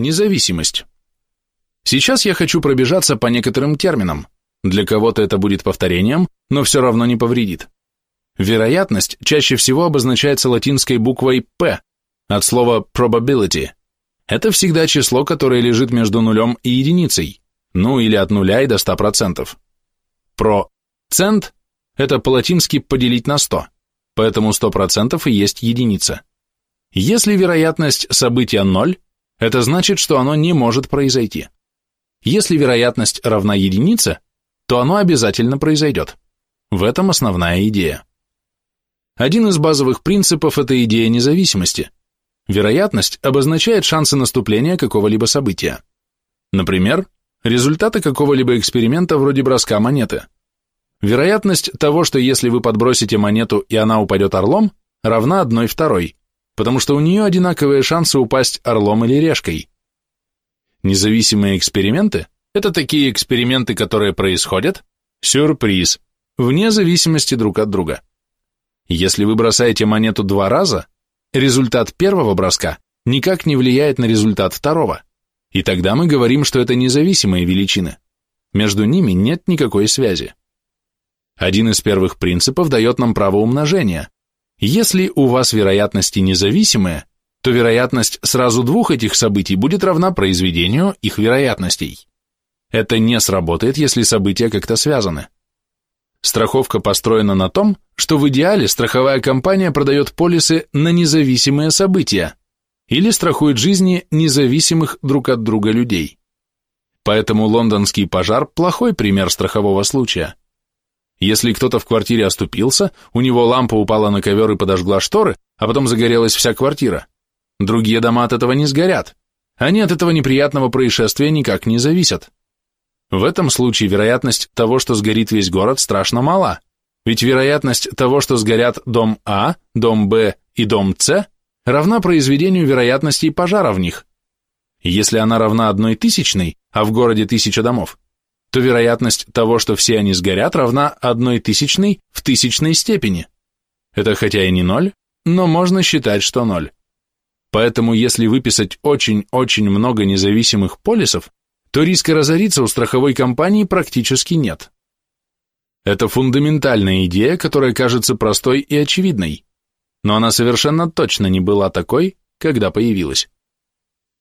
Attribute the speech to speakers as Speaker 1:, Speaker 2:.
Speaker 1: Независимость. Сейчас я хочу пробежаться по некоторым терминам. Для кого-то это будет повторением, но все равно не повредит. Вероятность чаще всего обозначается латинской буквой P, от слова probability. Это всегда число, которое лежит между нулем и единицей, ну или от нуля и до 100%. Процент – это по-латински поделить на 100, поэтому 100% и есть единица. Если вероятность события 0, это значит, что оно не может произойти. Если вероятность равна единице, то оно обязательно произойдет. В этом основная идея. Один из базовых принципов – это идея независимости. Вероятность обозначает шансы наступления какого-либо события. Например, результаты какого-либо эксперимента вроде броска монеты. Вероятность того, что если вы подбросите монету и она упадет орлом, равна 1 второй, потому что у нее одинаковые шансы упасть орлом или решкой. Независимые эксперименты – это такие эксперименты, которые происходят, сюрприз, вне зависимости друг от друга. Если вы бросаете монету два раза, результат первого броска никак не влияет на результат второго, и тогда мы говорим, что это независимые величины. Между ними нет никакой связи. Один из первых принципов дает нам право умножения. Если у вас вероятности независимые, то вероятность сразу двух этих событий будет равна произведению их вероятностей. Это не сработает, если события как-то связаны. Страховка построена на том, что в идеале страховая компания продает полисы на независимые события или страхует жизни независимых друг от друга людей. Поэтому лондонский пожар – плохой пример страхового случая. Если кто-то в квартире оступился, у него лампа упала на ковер и подожгла шторы, а потом загорелась вся квартира, Другие дома от этого не сгорят. Они от этого неприятного происшествия никак не зависят. В этом случае вероятность того, что сгорит весь город, страшно мала. Ведь вероятность того, что сгорят дом А, дом Б и дом С, равна произведению вероятностей пожара в них. Если она равна одной тысячной, а в городе тысяча домов, то вероятность того, что все они сгорят, равна одной тысячной в тысячной степени. Это хотя и не ноль, но можно считать, что ноль. Поэтому если выписать очень-очень много независимых полисов, то риска разориться у страховой компании практически нет. Это фундаментальная идея, которая кажется простой и очевидной, но она совершенно точно не была такой, когда появилась.